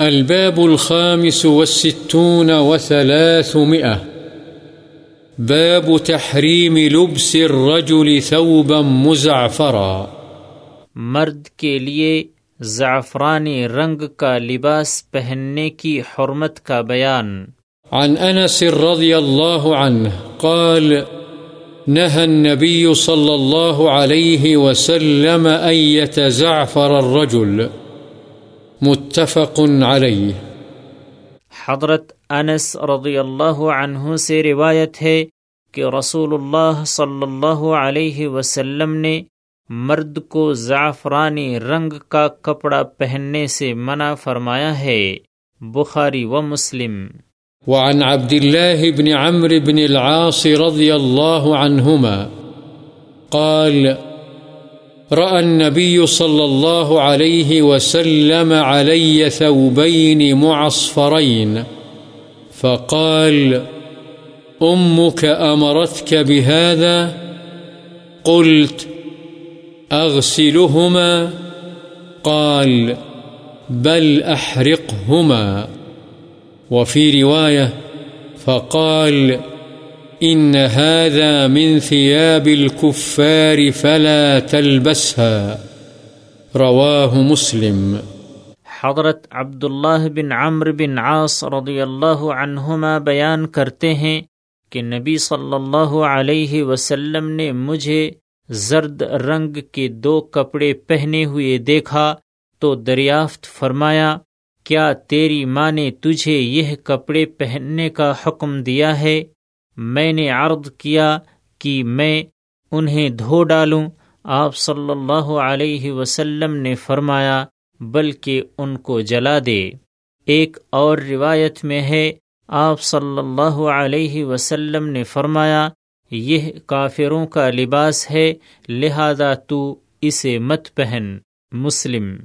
الباب الخامس والستون وثلاثمئة باب تحريم لبس الرجل ثوبا مزعفرا. مرد کے لیے زعفرانی رنگ کا لباس پہننے کی حرمت کا بیان۔ عن أنس رضي الله عنه قال نهى النبي صلى الله عليه وسلم أن يتزعفر الرجل۔ متفق عليه حضرت انس رضی اللہ عنہ سے روایت ہے کہ رسول اللہ صلی اللہ علیہ وسلم نے مرد کو زعفرانی رنگ کا کپڑا پہننے سے منع فرمایا ہے۔ بخاری و مسلم۔ وعن عبد الله بن عمرو بن العاص رضي الله عنهما قال رأى النبي صلى الله عليه وسلم علي ثوبين معصفرين، فقال أمك أمرتك بهذا؟ قلت أغسلهما؟ قال بل أحرقهما؟ وفي رواية فقال إن هذا من ثياب الكفار فلا تلبسها. رواه مسلم. حضرت عبداللہ بن عمر بن عاص رضی اللہ عنہما بیان کرتے ہیں کہ نبی صلی اللہ علیہ وسلم نے مجھے زرد رنگ کے دو کپڑے پہنے ہوئے دیکھا تو دریافت فرمایا، کیا تیری ماں نے تجھے یہ کپڑے پہننے کا حکم دیا ہے؟ میں نے عرض کیا کہ میں انہیں دھو ڈالوں۔ آپ صلی اللہ علیہ وسلم نے فرمایا، بلکہ ان کو جلا دے۔ ایک اور روایت میں ہے، آپ صلی اللہ علیہ وسلم نے فرمایا، یہ کافروں کا لباس ہے، لہذا تو اسے مت پہن۔ مسلم